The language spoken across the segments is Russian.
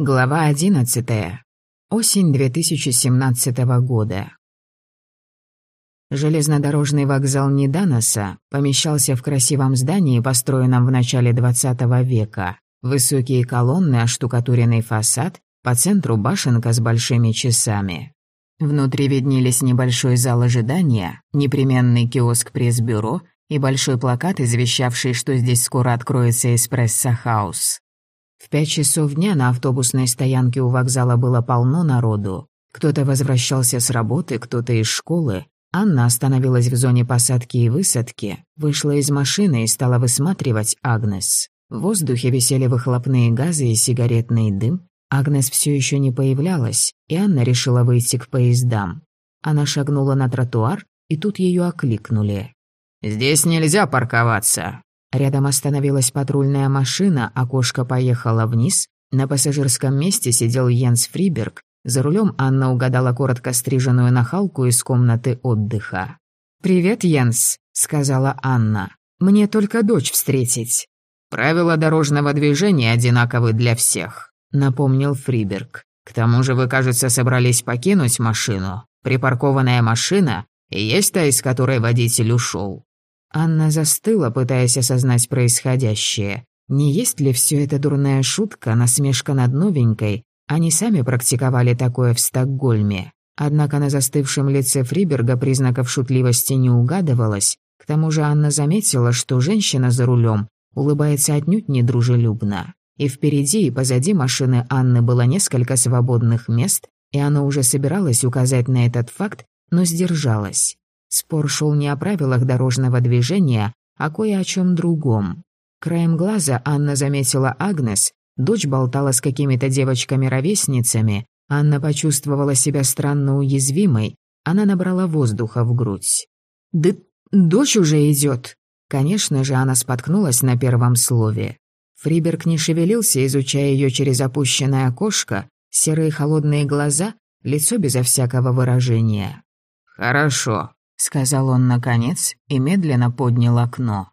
Глава 11. Осень 2017 года. Железнодорожный вокзал Неданоса помещался в красивом здании, построенном в начале 20 века. Высокие колонны, оштукатуренный фасад, по центру башенка с большими часами. Внутри виднелись небольшой зал ожидания, непременный киоск пресс-бюро и большой плакат, извещавший, что здесь скоро откроется эспрессо-хаус. В пять часов дня на автобусной стоянке у вокзала было полно народу. Кто-то возвращался с работы, кто-то из школы. Анна остановилась в зоне посадки и высадки, вышла из машины и стала высматривать Агнес. В воздухе висели выхлопные газы и сигаретный дым. Агнес все еще не появлялась, и Анна решила выйти к поездам. Она шагнула на тротуар, и тут ее окликнули. «Здесь нельзя парковаться», Рядом остановилась патрульная машина, окошко поехало вниз. На пассажирском месте сидел Йенс Фриберг. За рулем Анна угадала коротко стриженную нахалку из комнаты отдыха. «Привет, Йенс», — сказала Анна. «Мне только дочь встретить». «Правила дорожного движения одинаковы для всех», — напомнил Фриберг. «К тому же вы, кажется, собрались покинуть машину. Припаркованная машина и есть та, из которой водитель ушел. Анна застыла, пытаясь осознать происходящее. Не есть ли все это дурная шутка, насмешка над новенькой? Они сами практиковали такое в Стокгольме. Однако на застывшем лице Фриберга признаков шутливости не угадывалось. К тому же Анна заметила, что женщина за рулем улыбается отнюдь недружелюбно. И впереди и позади машины Анны было несколько свободных мест, и она уже собиралась указать на этот факт, но сдержалась. Спор шел не о правилах дорожного движения, а кое о чем другом. Краем глаза Анна заметила Агнес, дочь болтала с какими-то девочками-ровесницами, Анна почувствовала себя странно уязвимой, она набрала воздуха в грудь. «Да дочь уже идет. Конечно же, она споткнулась на первом слове. Фриберг не шевелился, изучая ее через опущенное окошко, серые холодные глаза, лицо безо всякого выражения. «Хорошо», сказал он наконец и медленно поднял окно.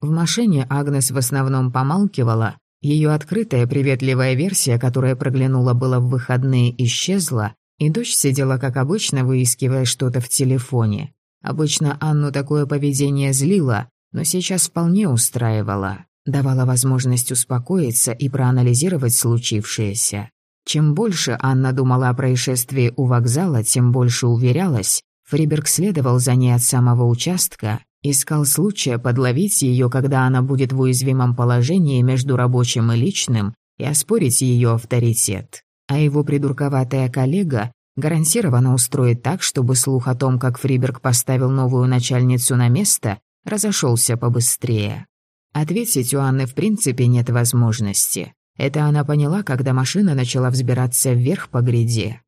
В машине Агнес в основном помалкивала, ее открытая приветливая версия, которая проглянула было в выходные, исчезла, и дочь сидела, как обычно, выискивая что-то в телефоне. Обычно Анну такое поведение злило, но сейчас вполне устраивало, давало возможность успокоиться и проанализировать случившееся. Чем больше Анна думала о происшествии у вокзала, тем больше уверялась, Фриберг следовал за ней от самого участка, искал случая подловить ее, когда она будет в уязвимом положении между рабочим и личным, и оспорить ее авторитет. А его придурковатая коллега гарантированно устроит так, чтобы слух о том, как Фриберг поставил новую начальницу на место, разошелся побыстрее. Ответить у Анны в принципе нет возможности. Это она поняла, когда машина начала взбираться вверх по гряде.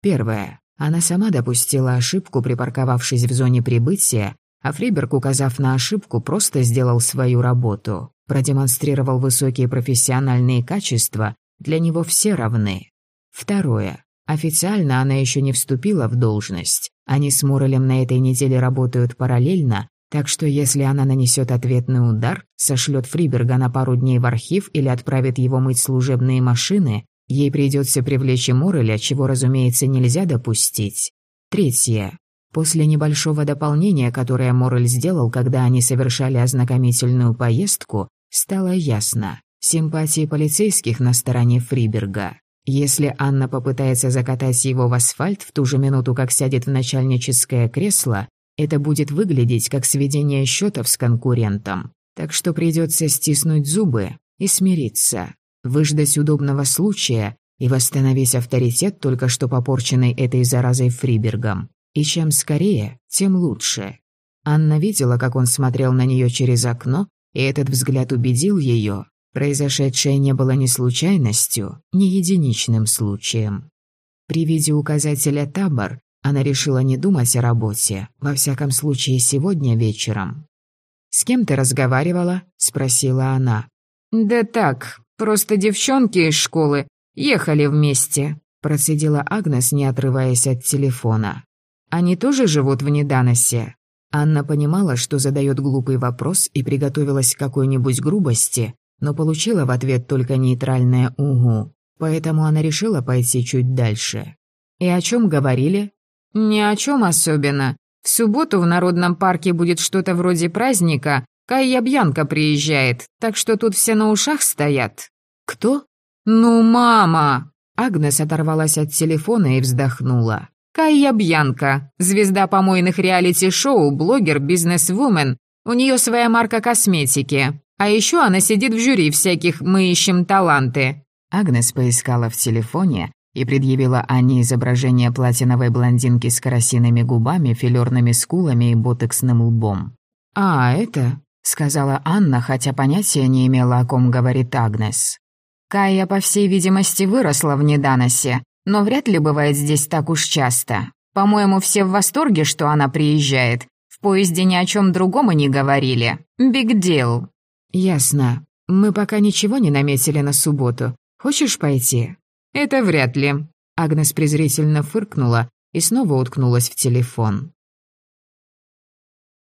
Первое. Она сама допустила ошибку, припарковавшись в зоне прибытия, а Фриберг, указав на ошибку, просто сделал свою работу. Продемонстрировал высокие профессиональные качества, для него все равны. Второе. Официально она еще не вступила в должность. Они с Муралем на этой неделе работают параллельно, так что если она нанесет ответный удар, сошлет Фриберга на пару дней в архив или отправит его мыть служебные машины, Ей придется привлечь и Мореля, чего, разумеется, нельзя допустить. Третье. После небольшого дополнения, которое Морель сделал, когда они совершали ознакомительную поездку, стало ясно. Симпатии полицейских на стороне Фриберга. Если Анна попытается закатать его в асфальт в ту же минуту, как сядет в начальническое кресло, это будет выглядеть как сведение счетов с конкурентом. Так что придется стиснуть зубы и смириться выждать удобного случая и восстановить авторитет, только что попорченный этой заразой Фрибергом. И чем скорее, тем лучше. Анна видела, как он смотрел на нее через окно, и этот взгляд убедил ее. Произошедшее не было ни случайностью, ни единичным случаем. При виде указателя «Табор» она решила не думать о работе, во всяком случае сегодня вечером. «С кем ты разговаривала?» – спросила она. «Да так, Просто девчонки из школы ехали вместе», процедила Агнес, не отрываясь от телефона. «Они тоже живут в Неданосе?» Анна понимала, что задает глупый вопрос и приготовилась к какой-нибудь грубости, но получила в ответ только нейтральное «угу». поэтому она решила пойти чуть дальше. «И о чем говорили?» «Ни о чем особенно. В субботу в Народном парке будет что-то вроде праздника. Кайя Бьянка приезжает, так что тут все на ушах стоят». «Кто?» «Ну, мама!» Агнес оторвалась от телефона и вздохнула. Кайя Бьянка, звезда помойных реалити-шоу, блогер, бизнес-вумен. У нее своя марка косметики. А еще она сидит в жюри всяких «Мы ищем таланты». Агнес поискала в телефоне и предъявила Ане изображение платиновой блондинки с карасиными губами, филерными скулами и ботексным лбом. «А, это...» — сказала Анна, хотя понятия не имела, о ком говорит Агнес. Кая, по всей видимости, выросла в Неданосе, но вряд ли бывает здесь так уж часто. По-моему, все в восторге, что она приезжает. В поезде ни о чем другом и не говорили. Биг дел. Ясно. Мы пока ничего не наметили на субботу. Хочешь пойти? Это вряд ли. Агнес презрительно фыркнула и снова уткнулась в телефон.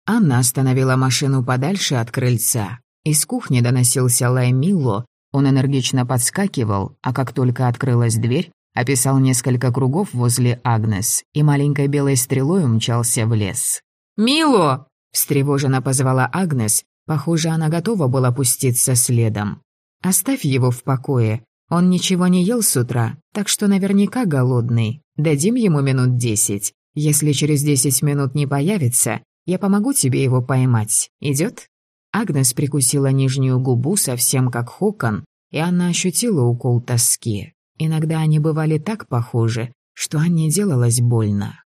Анна остановила машину подальше от крыльца. Из кухни доносился лай Милло, он энергично подскакивал, а как только открылась дверь, описал несколько кругов возле Агнес и маленькой белой стрелой умчался в лес. «Мило!» – встревоженно позвала Агнес. Похоже, она готова была пуститься следом. «Оставь его в покое. Он ничего не ел с утра, так что наверняка голодный. Дадим ему минут десять. Если через десять минут не появится, я помогу тебе его поймать. Идет? Агнес прикусила нижнюю губу совсем как Хокон, и она ощутила укол тоски. Иногда они бывали так похожи, что Анне делалось больно.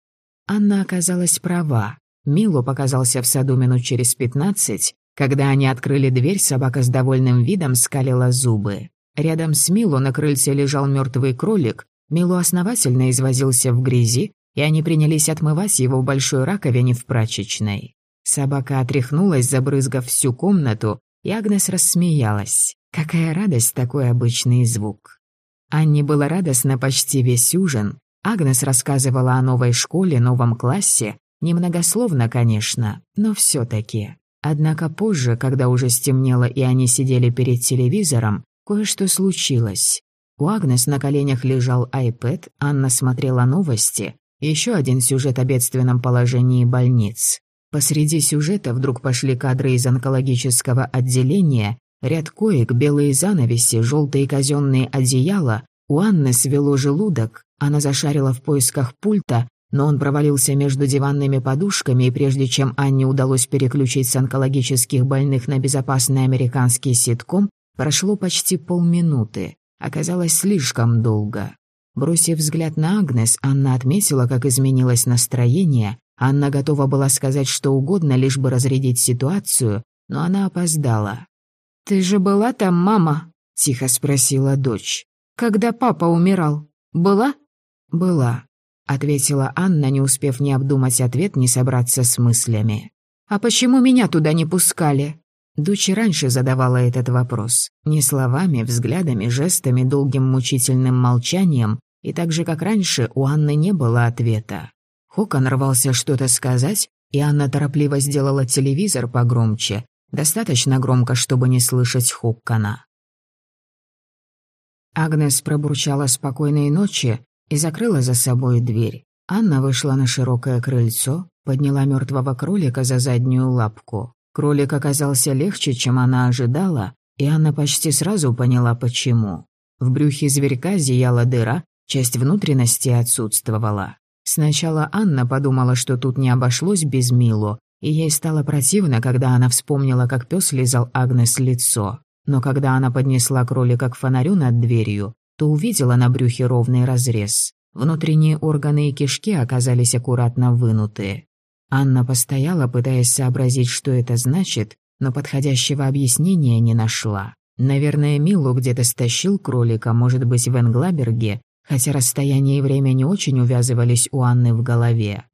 Анна оказалась права. Мило показался в саду минут через пятнадцать. Когда они открыли дверь, собака с довольным видом скалила зубы. Рядом с Мило на крыльце лежал мертвый кролик. Мило основательно извозился в грязи, и они принялись отмывать его в большой раковине в прачечной. Собака отряхнулась, забрызгав всю комнату, и Агнес рассмеялась. Какая радость такой обычный звук. Анне было радостно почти весь ужин. Агнес рассказывала о новой школе, новом классе, немногословно, конечно, но все таки Однако позже, когда уже стемнело и они сидели перед телевизором, кое-что случилось. У Агнес на коленях лежал iPad, Анна смотрела новости, еще один сюжет о бедственном положении больниц. Посреди сюжета вдруг пошли кадры из онкологического отделения, ряд коек, белые занавеси, желтые казенные одеяла. У Анны свело желудок, она зашарила в поисках пульта, но он провалился между диванными подушками, и прежде чем Анне удалось переключить с онкологических больных на безопасный американский ситком, прошло почти полминуты. Оказалось слишком долго. Бросив взгляд на Агнес, Анна отметила, как изменилось настроение, Анна готова была сказать что угодно, лишь бы разрядить ситуацию, но она опоздала. «Ты же была там, мама?» — тихо спросила дочь. «Когда папа умирал, была?» «Была», — ответила Анна, не успев ни обдумать ответ, ни собраться с мыслями. «А почему меня туда не пускали?» Дочь раньше задавала этот вопрос. Не словами, взглядами, жестами, долгим мучительным молчанием, и так же, как раньше, у Анны не было ответа. Хокон рвался что-то сказать, и Анна торопливо сделала телевизор погромче, достаточно громко, чтобы не слышать Хоккана. Агнес пробурчала спокойной ночи и закрыла за собой дверь. Анна вышла на широкое крыльцо, подняла мертвого кролика за заднюю лапку. Кролик оказался легче, чем она ожидала, и Анна почти сразу поняла, почему. В брюхе зверька зияла дыра, часть внутренности отсутствовала. Сначала Анна подумала, что тут не обошлось без Милу, и ей стало противно, когда она вспомнила, как пес лизал Агнес лицо. Но когда она поднесла кролика к фонарю над дверью, то увидела на брюхе ровный разрез. Внутренние органы и кишки оказались аккуратно вынуты. Анна постояла, пытаясь сообразить, что это значит, но подходящего объяснения не нашла. Наверное, Милу где-то стащил кролика, может быть, в Энглаберге, хотя расстояние и время не очень увязывались у Анны в голове.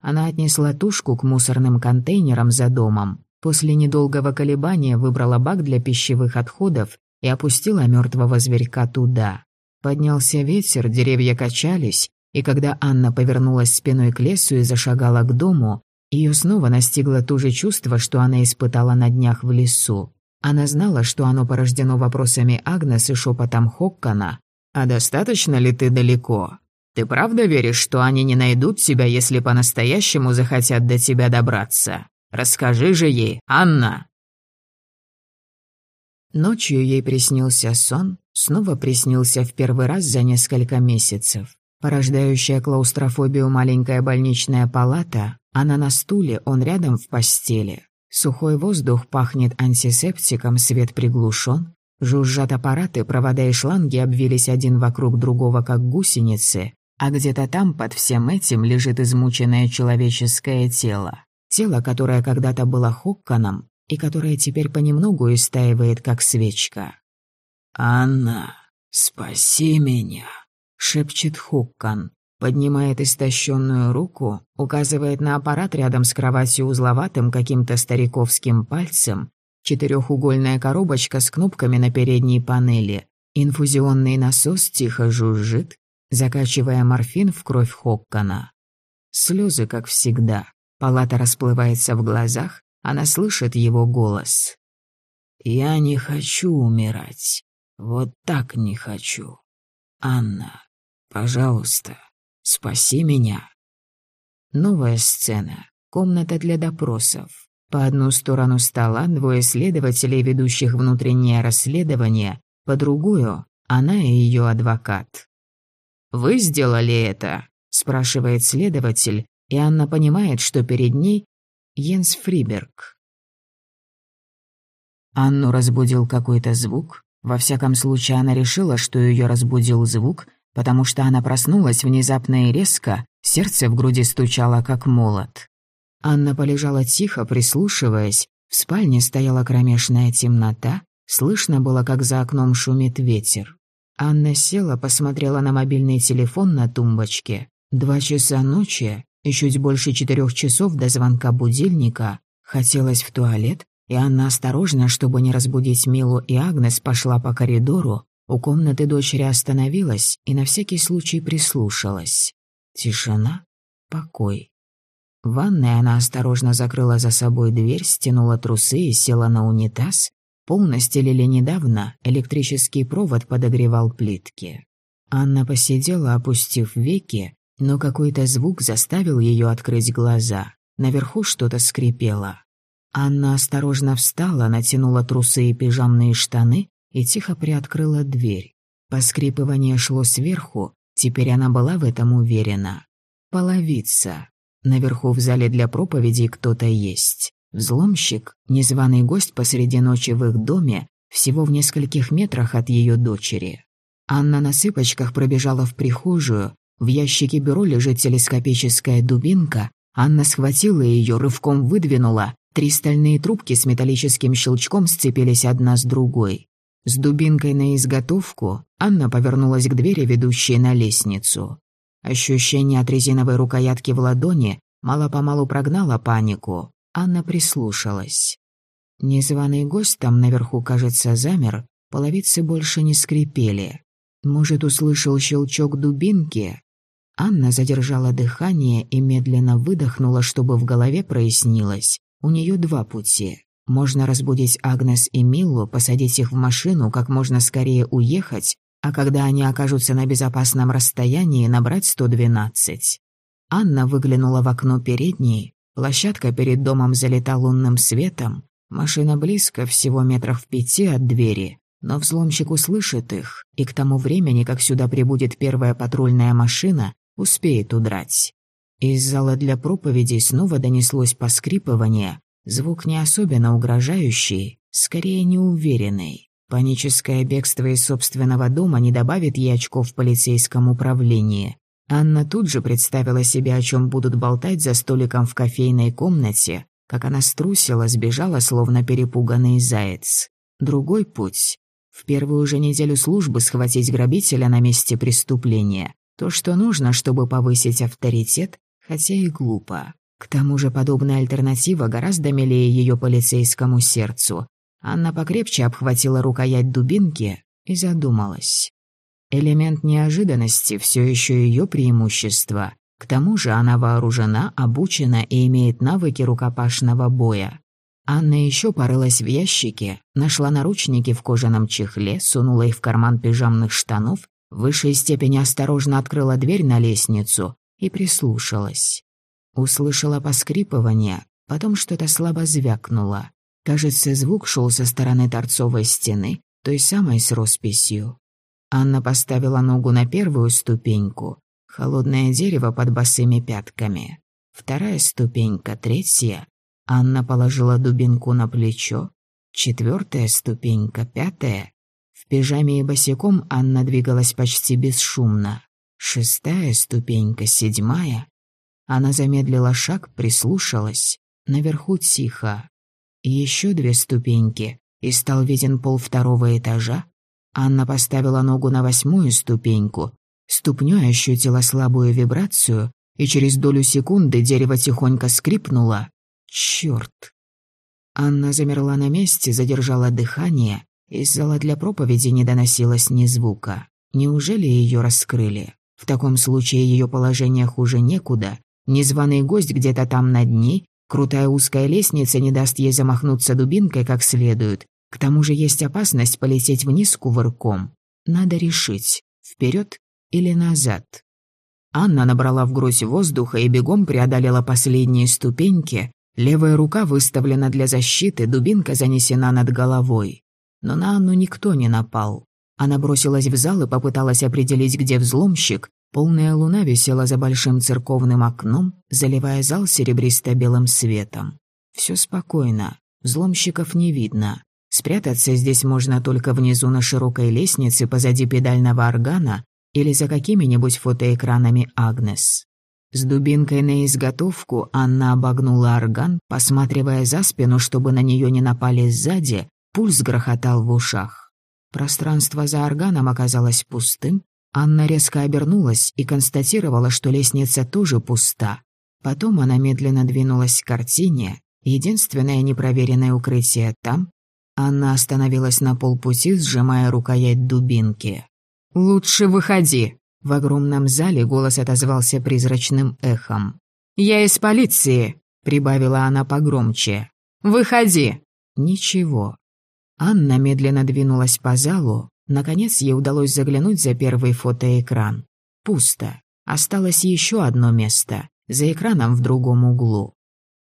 Она отнесла тушку к мусорным контейнерам за домом, после недолгого колебания выбрала бак для пищевых отходов и опустила мертвого зверька туда. Поднялся ветер, деревья качались, и когда Анна повернулась спиной к лесу и зашагала к дому, ее снова настигло то же чувство, что она испытала на днях в лесу. Она знала, что оно порождено вопросами Агнес и шепотом Хоккана, «А достаточно ли ты далеко? Ты правда веришь, что они не найдут тебя, если по-настоящему захотят до тебя добраться? Расскажи же ей, Анна!» Ночью ей приснился сон, снова приснился в первый раз за несколько месяцев. Порождающая клаустрофобию маленькая больничная палата, она на стуле, он рядом в постели. Сухой воздух пахнет антисептиком, свет приглушен. Жужжат аппараты, провода и шланги обвились один вокруг другого, как гусеницы. А где-то там, под всем этим, лежит измученное человеческое тело. Тело, которое когда-то было Хокканом, и которое теперь понемногу истаивает, как свечка. «Анна, спаси меня!» — шепчет Хоккан. Поднимает истощенную руку, указывает на аппарат рядом с кроватью узловатым каким-то стариковским пальцем, четырехугольная коробочка с кнопками на передней панели, инфузионный насос тихо жужжит, закачивая морфин в кровь Хоккана. Слезы, как всегда. Палата расплывается в глазах, она слышит его голос. «Я не хочу умирать. Вот так не хочу. Анна, пожалуйста, Спаси меня. Новая сцена. Комната для допросов. По одну сторону стола двое следователей, ведущих внутреннее расследование, по другую — она и ее адвокат. «Вы сделали это?» — спрашивает следователь, и Анна понимает, что перед ней Йенс Фриберг. Анну разбудил какой-то звук. Во всяком случае, она решила, что ее разбудил звук, потому что она проснулась внезапно и резко, сердце в груди стучало, как молот. Анна полежала тихо, прислушиваясь, в спальне стояла кромешная темнота, слышно было, как за окном шумит ветер. Анна села, посмотрела на мобильный телефон на тумбочке. Два часа ночи и чуть больше четырех часов до звонка будильника. Хотелось в туалет, и Анна осторожно, чтобы не разбудить Милу и Агнес, пошла по коридору, у комнаты дочери остановилась и на всякий случай прислушалась. Тишина, покой. В ванной она осторожно закрыла за собой дверь, стянула трусы и села на унитаз. Пол настелили недавно, электрический провод подогревал плитки. Анна посидела, опустив веки, но какой-то звук заставил ее открыть глаза. Наверху что-то скрипело. Анна осторожно встала, натянула трусы и пижамные штаны и тихо приоткрыла дверь. Поскрипывание шло сверху, теперь она была в этом уверена. Половица. Наверху в зале для проповедей кто-то есть. Взломщик, незваный гость посреди ночи в их доме, всего в нескольких метрах от ее дочери. Анна на цыпочках пробежала в прихожую, в ящике бюро лежит телескопическая дубинка, Анна схватила ее, рывком выдвинула, три стальные трубки с металлическим щелчком сцепились одна с другой. С дубинкой на изготовку Анна повернулась к двери, ведущей на лестницу. Ощущение от резиновой рукоятки в ладони мало-помалу прогнало панику. Анна прислушалась. Незваный гость там наверху, кажется, замер, половицы больше не скрипели. Может, услышал щелчок дубинки? Анна задержала дыхание и медленно выдохнула, чтобы в голове прояснилось. У нее два пути. Можно разбудить Агнес и Миллу, посадить их в машину, как можно скорее уехать, а когда они окажутся на безопасном расстоянии, набрать 112. Анна выглянула в окно передней, площадка перед домом залита лунным светом, машина близко, всего метрах в пяти от двери, но взломщик услышит их, и к тому времени, как сюда прибудет первая патрульная машина, успеет удрать. Из зала для проповедей снова донеслось поскрипывание, Звук не особенно угрожающий, скорее неуверенный. Паническое бегство из собственного дома не добавит ей очков в полицейском управлении. Анна тут же представила себе, о чем будут болтать за столиком в кофейной комнате, как она струсила, сбежала, словно перепуганный заяц. Другой путь. В первую же неделю службы схватить грабителя на месте преступления. То, что нужно, чтобы повысить авторитет, хотя и глупо. К тому же подобная альтернатива гораздо милее ее полицейскому сердцу. Анна покрепче обхватила рукоять дубинки и задумалась. Элемент неожиданности все еще ее преимущество. К тому же она вооружена, обучена и имеет навыки рукопашного боя. Анна еще порылась в ящике, нашла наручники в кожаном чехле, сунула их в карман пижамных штанов, в высшей степени осторожно открыла дверь на лестницу и прислушалась. Услышала поскрипывание, потом что-то слабо звякнуло. Кажется, звук шел со стороны торцовой стены, той самой с росписью. Анна поставила ногу на первую ступеньку, холодное дерево под босыми пятками. Вторая ступенька, третья. Анна положила дубинку на плечо. Четвертая ступенька, пятая. В пижаме и босиком Анна двигалась почти бесшумно. Шестая ступенька, седьмая. Она замедлила шаг, прислушалась. Наверху тихо. Еще две ступеньки, и стал виден пол второго этажа. Анна поставила ногу на восьмую ступеньку. Ступнёй ощутила слабую вибрацию, и через долю секунды дерево тихонько скрипнуло. Чёрт! Анна замерла на месте, задержала дыхание из зала для проповеди не доносилось ни звука. Неужели ее раскрыли? В таком случае ее положение хуже некуда. Незваный гость где-то там над ней, крутая узкая лестница не даст ей замахнуться дубинкой как следует. К тому же есть опасность полететь вниз кувырком. Надо решить, вперед или назад. Анна набрала в грудь воздуха и бегом преодолела последние ступеньки. Левая рука выставлена для защиты, дубинка занесена над головой. Но на Анну никто не напал. Она бросилась в зал и попыталась определить, где взломщик. Полная луна висела за большим церковным окном, заливая зал серебристо-белым светом. Все спокойно, взломщиков не видно. Спрятаться здесь можно только внизу на широкой лестнице позади педального органа или за какими-нибудь фотоэкранами Агнес. С дубинкой на изготовку Анна обогнула орган, посматривая за спину, чтобы на нее не напали сзади, Пульс грохотал в ушах. Пространство за органом оказалось пустым. Анна резко обернулась и констатировала, что лестница тоже пуста. Потом она медленно двинулась к картине. Единственное непроверенное укрытие там. Анна остановилась на полпути, сжимая рукоять дубинки. «Лучше выходи!» В огромном зале голос отозвался призрачным эхом. «Я из полиции!» — прибавила она погромче. «Выходи!» Ничего. Анна медленно двинулась по залу. Наконец ей удалось заглянуть за первый фотоэкран. Пусто. Осталось еще одно место. За экраном в другом углу.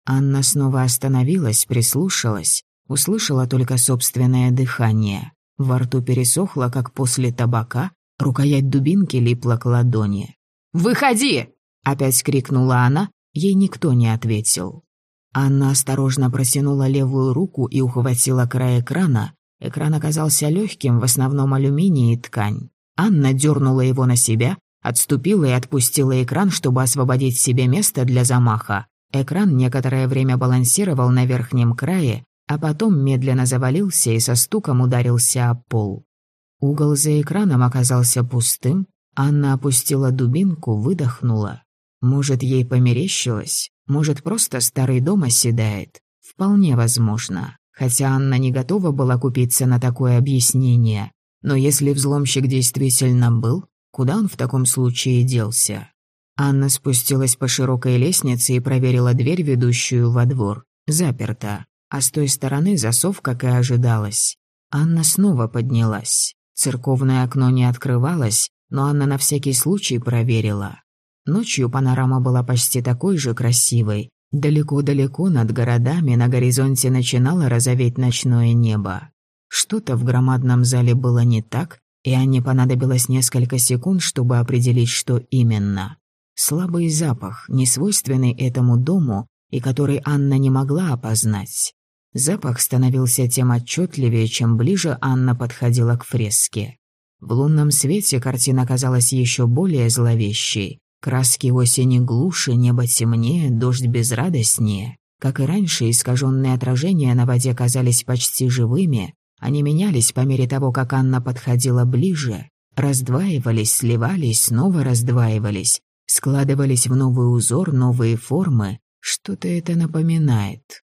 Анна снова остановилась, прислушалась. Услышала только собственное дыхание. Во рту пересохло, как после табака. Рукоять дубинки липла к ладони. «Выходи!» — опять крикнула она. Ей никто не ответил. Анна осторожно протянула левую руку и ухватила край экрана. Экран оказался легким, в основном алюминий и ткань. Анна дернула его на себя, отступила и отпустила экран, чтобы освободить себе место для замаха. Экран некоторое время балансировал на верхнем крае, а потом медленно завалился и со стуком ударился о пол. Угол за экраном оказался пустым. Анна опустила дубинку, выдохнула. Может, ей померещилось? Может, просто старый дом оседает? Вполне возможно. Хотя Анна не готова была купиться на такое объяснение. Но если взломщик действительно был, куда он в таком случае делся? Анна спустилась по широкой лестнице и проверила дверь, ведущую во двор. Заперта. А с той стороны засов, как и ожидалось. Анна снова поднялась. Церковное окно не открывалось, но Анна на всякий случай проверила. Ночью панорама была почти такой же красивой. Далеко-далеко над городами на горизонте начинало розоветь ночное небо. Что-то в громадном зале было не так, и Анне понадобилось несколько секунд, чтобы определить, что именно. Слабый запах, несвойственный этому дому, и который Анна не могла опознать. Запах становился тем отчетливее, чем ближе Анна подходила к фреске. В лунном свете картина казалась еще более зловещей. Краски осени глуше, небо темнее, дождь безрадостнее. Как и раньше, искаженные отражения на воде казались почти живыми. Они менялись по мере того, как Анна подходила ближе. Раздваивались, сливались, снова раздваивались. Складывались в новый узор, новые формы. Что-то это напоминает.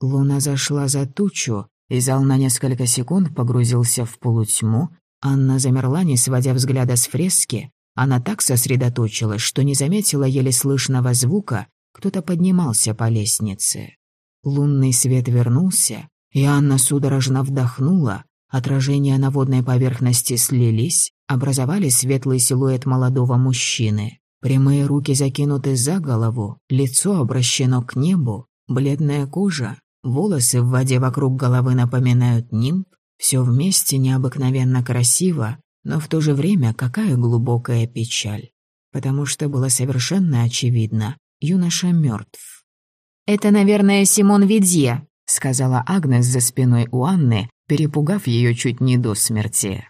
Луна зашла за тучу, и зал на несколько секунд погрузился в полутьму. Анна замерла, не сводя взгляда с фрески, она так сосредоточилась, что не заметила еле слышного звука, кто-то поднимался по лестнице. Лунный свет вернулся, и Анна судорожно вдохнула. Отражения на водной поверхности слились, образовали светлый силуэт молодого мужчины. Прямые руки закинуты за голову, лицо обращено к небу, бледная кожа, волосы в воде вокруг головы напоминают нимб, все вместе необыкновенно красиво, но в то же время какая глубокая печаль. Потому что было совершенно очевидно, юноша мертв. «Это, наверное, Симон Видье», — сказала Агнес за спиной у Анны, перепугав ее чуть не до смерти.